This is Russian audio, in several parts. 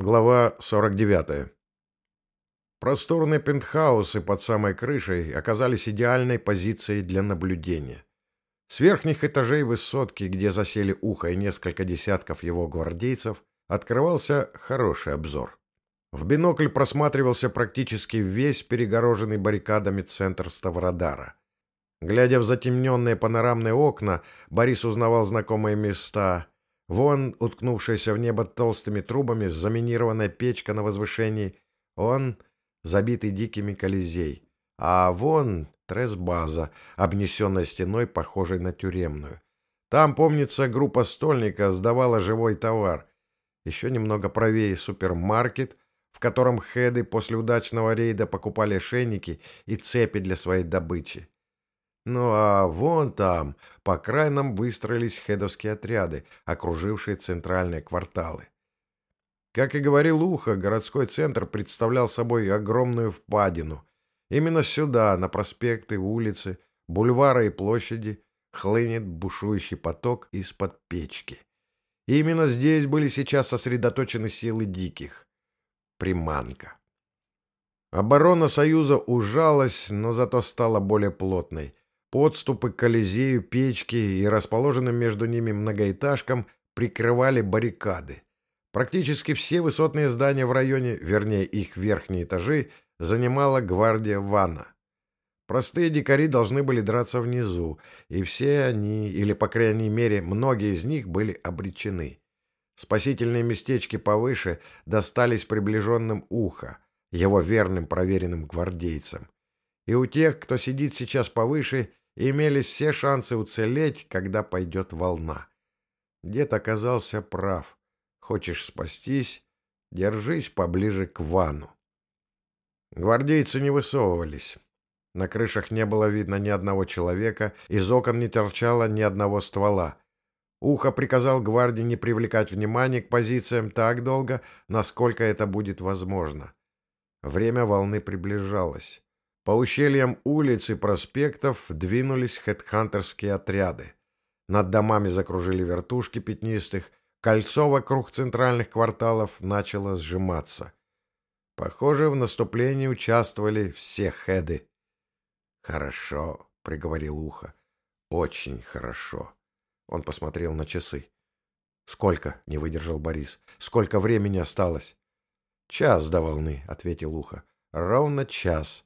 Глава 49. Просторные пентхаусы под самой крышей оказались идеальной позицией для наблюдения. С верхних этажей высотки, где засели ухо и несколько десятков его гвардейцев, открывался хороший обзор. В бинокль просматривался практически весь перегороженный баррикадами центр Ставродара. Глядя в затемненные панорамные окна, Борис узнавал знакомые места — Вон, уткнувшаяся в небо толстыми трубами, заминированная печка на возвышении. Он, забитый дикими колизей. А вон тресбаза, обнесенная стеной, похожей на тюремную. Там, помнится, группа стольника сдавала живой товар. Еще немного правее супермаркет, в котором хеды после удачного рейда покупали шейники и цепи для своей добычи. Ну а вон там, по крайнам, выстроились хедовские отряды, окружившие центральные кварталы. Как и говорил Ухо, городской центр представлял собой огромную впадину. Именно сюда, на проспекты, улицы, бульвары и площади, хлынет бушующий поток из-под печки. И именно здесь были сейчас сосредоточены силы диких. Приманка. Оборона Союза ужалась, но зато стала более плотной. Подступы к Колизею, печки и расположенным между ними многоэтажкам прикрывали баррикады. Практически все высотные здания в районе, вернее их верхние этажи, занимала гвардия Ванна. Простые дикари должны были драться внизу, и все они, или по крайней мере многие из них, были обречены. Спасительные местечки повыше достались приближенным ухо, его верным проверенным гвардейцам. И у тех, кто сидит сейчас повыше, имелись все шансы уцелеть, когда пойдет волна. Дед оказался прав. Хочешь спастись, держись поближе к ванну. Гвардейцы не высовывались. На крышах не было видно ни одного человека, из окон не торчало ни одного ствола. Ухо приказал гвардии не привлекать внимания к позициям так долго, насколько это будет возможно. Время волны приближалось. По ущельям улиц и проспектов двинулись хедхантерские отряды. Над домами закружили вертушки пятнистых, кольцо вокруг центральных кварталов начало сжиматься. Похоже, в наступлении участвовали все хеды. «Хорошо», — приговорил ухо. «Очень хорошо». Он посмотрел на часы. «Сколько?» — не выдержал Борис. «Сколько времени осталось?» «Час до волны», — ответил ухо. «Ровно час.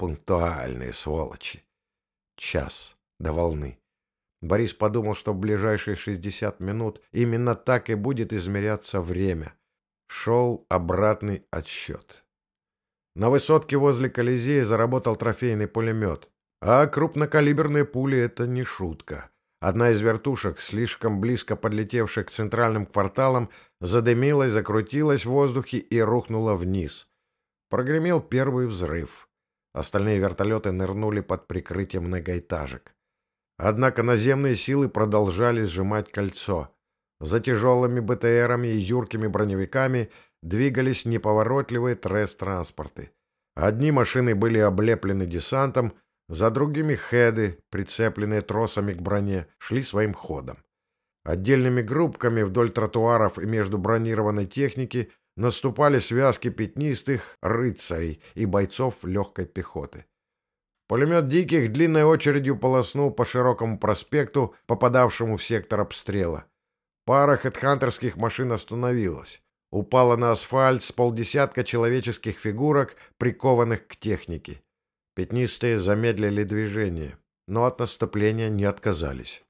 Пунктуальные сволочи. Час до волны. Борис подумал, что в ближайшие 60 минут именно так и будет измеряться время. Шел обратный отсчет. На высотке возле Колизея заработал трофейный пулемет. А крупнокалиберные пули — это не шутка. Одна из вертушек, слишком близко подлетевшая к центральным кварталам, задымилась, закрутилась в воздухе и рухнула вниз. Прогремел первый взрыв. Остальные вертолеты нырнули под прикрытием многоэтажек. Однако наземные силы продолжали сжимать кольцо. За тяжелыми БТРами и юркими броневиками двигались неповоротливые тресс-транспорты. Одни машины были облеплены десантом, за другими хеды, прицепленные тросами к броне, шли своим ходом. Отдельными группками вдоль тротуаров и между бронированной техники наступали связки пятнистых рыцарей и бойцов легкой пехоты. Пулемет «Диких» длинной очередью полоснул по широкому проспекту, попадавшему в сектор обстрела. Пара хедхантерских машин остановилась. Упала на асфальт с полдесятка человеческих фигурок, прикованных к технике. Пятнистые замедлили движение, но от наступления не отказались.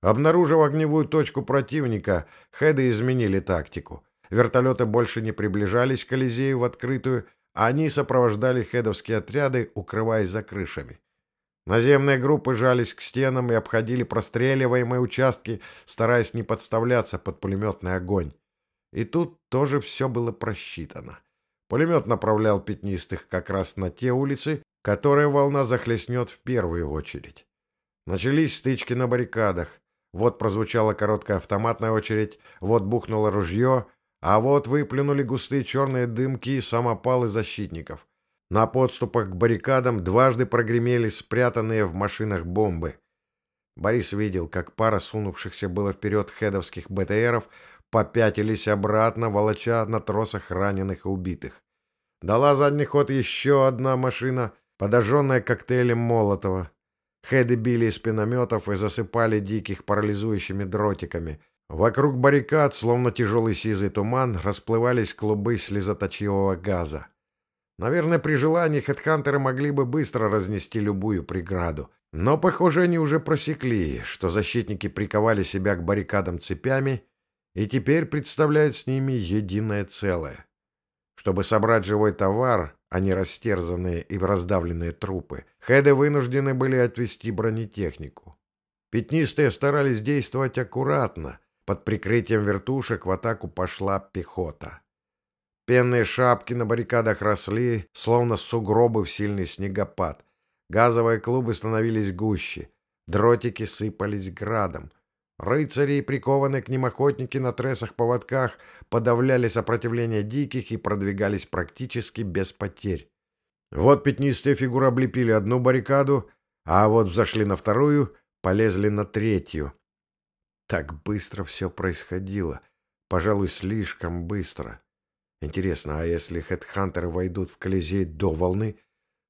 Обнаружив огневую точку противника, хеды изменили тактику — Вертолеты больше не приближались к Колизею в открытую, а они сопровождали хедовские отряды, укрываясь за крышами. Наземные группы жались к стенам и обходили простреливаемые участки, стараясь не подставляться под пулеметный огонь. И тут тоже все было просчитано. Пулемет направлял пятнистых как раз на те улицы, которые волна захлестнет в первую очередь. Начались стычки на баррикадах. Вот прозвучала короткая автоматная очередь, вот бухнуло ружье, а вот выплюнули густые черные дымки и самопалы защитников. На подступах к баррикадам дважды прогремели спрятанные в машинах бомбы. Борис видел, как пара сунувшихся было вперед хедовских БТРов попятились обратно, волоча на тросах раненых и убитых. Дала задний ход еще одна машина, подожженная коктейлем Молотова. Хеды били из пинометов и засыпали диких парализующими дротиками. Вокруг баррикад, словно тяжелый сизый туман, расплывались клубы слезоточивого газа. Наверное, при желании хедхантеры могли бы быстро разнести любую преграду. Но, похоже, они уже просекли, что защитники приковали себя к баррикадам цепями и теперь представляют с ними единое целое. Чтобы собрать живой товар, а не растерзанные и раздавленные трупы, хеды вынуждены были отвести бронетехнику. Пятнистые старались действовать аккуратно. Под прикрытием вертушек в атаку пошла пехота. Пенные шапки на баррикадах росли, словно сугробы в сильный снегопад. Газовые клубы становились гуще. Дротики сыпались градом. Рыцари и прикованные к ним охотники на тресах-поводках подавляли сопротивление диких и продвигались практически без потерь. Вот пятнистые фигуры облепили одну баррикаду, а вот взошли на вторую, полезли на третью. Так быстро все происходило. Пожалуй, слишком быстро. Интересно, а если хедхантеры войдут в Колизей до волны,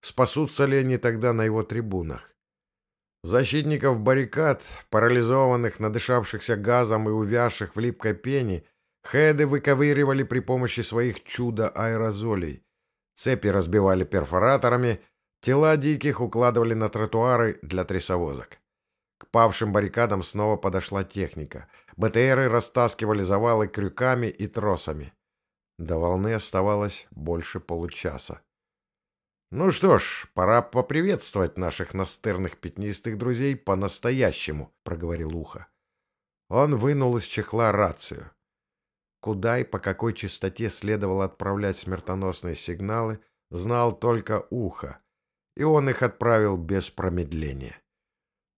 спасутся ли они тогда на его трибунах? Защитников баррикад, парализованных, надышавшихся газом и увязших в липкой пене, хеды выковыривали при помощи своих чудо-аэрозолей. Цепи разбивали перфораторами, тела диких укладывали на тротуары для трясовозок. К павшим баррикадам снова подошла техника. БТРы растаскивали завалы крюками и тросами. До волны оставалось больше получаса. Ну что ж, пора поприветствовать наших настырных пятнистых друзей по-настоящему, проговорил Ухо. Он вынул из чехла рацию. Куда и по какой частоте следовало отправлять смертоносные сигналы, знал только Ухо, и он их отправил без промедления.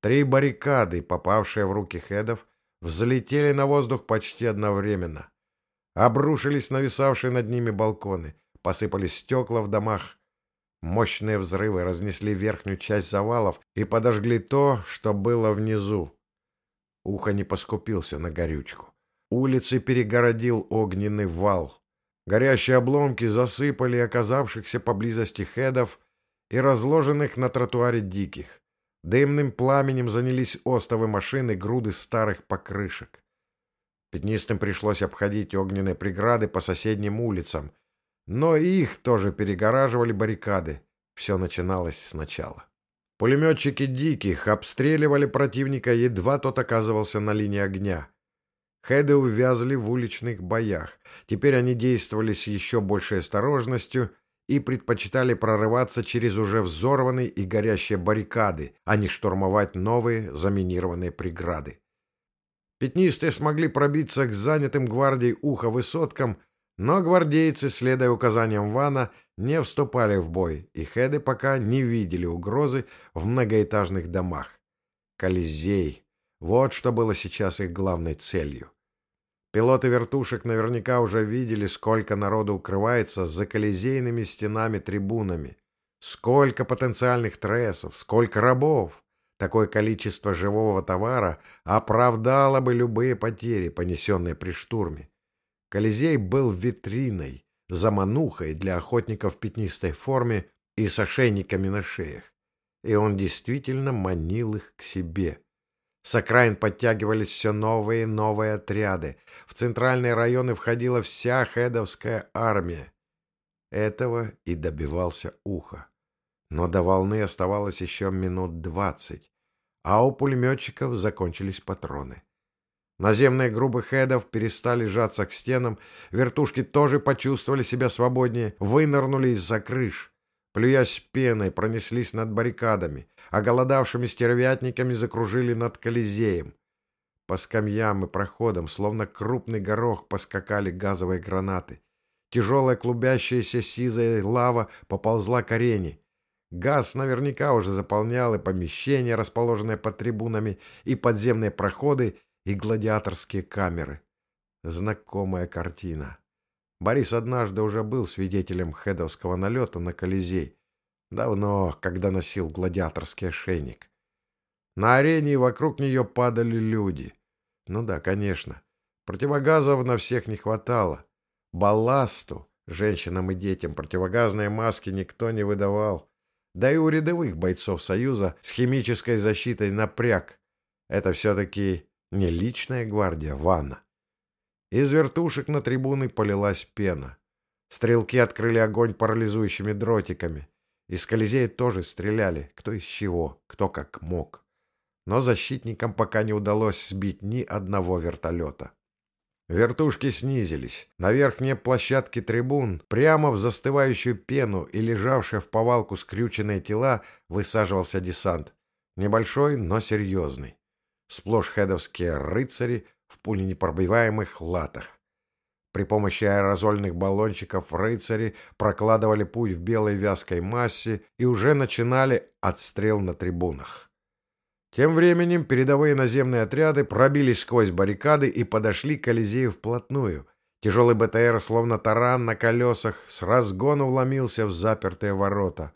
Три баррикады, попавшие в руки хедов, взлетели на воздух почти одновременно. Обрушились нависавшие над ними балконы, посыпались стекла в домах, Мощные взрывы разнесли верхнюю часть завалов и подожгли то, что было внизу. Ухо не поскупился на горючку. Улицы перегородил огненный вал. Горящие обломки засыпали оказавшихся поблизости хедов и разложенных на тротуаре диких. Дымным пламенем занялись остовы машины груды старых покрышек. Пятнистым пришлось обходить огненные преграды по соседним улицам — но их тоже перегораживали баррикады. Все начиналось сначала. Пулеметчики диких обстреливали противника, едва тот оказывался на линии огня. Хеды увязли в уличных боях. Теперь они действовали с еще большей осторожностью и предпочитали прорываться через уже взорванные и горящие баррикады, а не штурмовать новые заминированные преграды. Пятнистые смогли пробиться к занятым гвардией ухо высоткам – но гвардейцы, следуя указаниям Вана, не вступали в бой, и хеды пока не видели угрозы в многоэтажных домах. Колизей. Вот что было сейчас их главной целью. Пилоты вертушек наверняка уже видели, сколько народу укрывается за колизейными стенами-трибунами. Сколько потенциальных трессов, сколько рабов. Такое количество живого товара оправдало бы любые потери, понесенные при штурме. Колизей был витриной, заманухой для охотников в пятнистой форме и с ошейниками на шеях. И он действительно манил их к себе. С окраин подтягивались все новые и новые отряды. В центральные районы входила вся хедовская армия. Этого и добивался ухо. Но до волны оставалось еще минут двадцать, а у пулеметчиков закончились патроны. Наземные группы хедов перестали сжаться к стенам, вертушки тоже почувствовали себя свободнее, вынырнули из-за крыш. Плюясь пеной, пронеслись над баррикадами, а голодавшими стервятниками закружили над Колизеем. По скамьям и проходам, словно крупный горох, поскакали газовые гранаты. Тяжелая клубящаяся сизая лава поползла к арене. Газ наверняка уже заполнял и помещения, расположенные под трибунами, и подземные проходы, и гладиаторские камеры. Знакомая картина. Борис однажды уже был свидетелем хедовского налета на Колизей. Давно, когда носил гладиаторский ошейник. На арене и вокруг нее падали люди. Ну да, конечно. Противогазов на всех не хватало. Балласту, женщинам и детям, противогазные маски никто не выдавал. Да и у рядовых бойцов Союза с химической защитой напряг. Это все-таки не личная гвардия Ванна. Из вертушек на трибуны полилась пена. Стрелки открыли огонь парализующими дротиками. Из Колизея тоже стреляли, кто из чего, кто как мог. Но защитникам пока не удалось сбить ни одного вертолета. Вертушки снизились. На верхней площадке трибун, прямо в застывающую пену и лежавшие в повалку скрюченные тела, высаживался десант. Небольшой, но серьезный. Сплошь хедовские рыцари в пуленепробиваемых латах. При помощи аэрозольных баллончиков рыцари прокладывали путь в белой вязкой массе и уже начинали отстрел на трибунах. Тем временем передовые наземные отряды пробились сквозь баррикады и подошли к Колизею вплотную. Тяжелый БТР, словно таран на колесах, с разгону вломился в запертые ворота.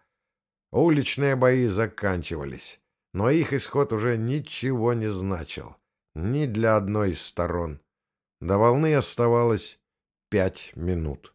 Уличные бои заканчивались, но их исход уже ничего не значил. Ни для одной из сторон. До волны оставалось пять минут.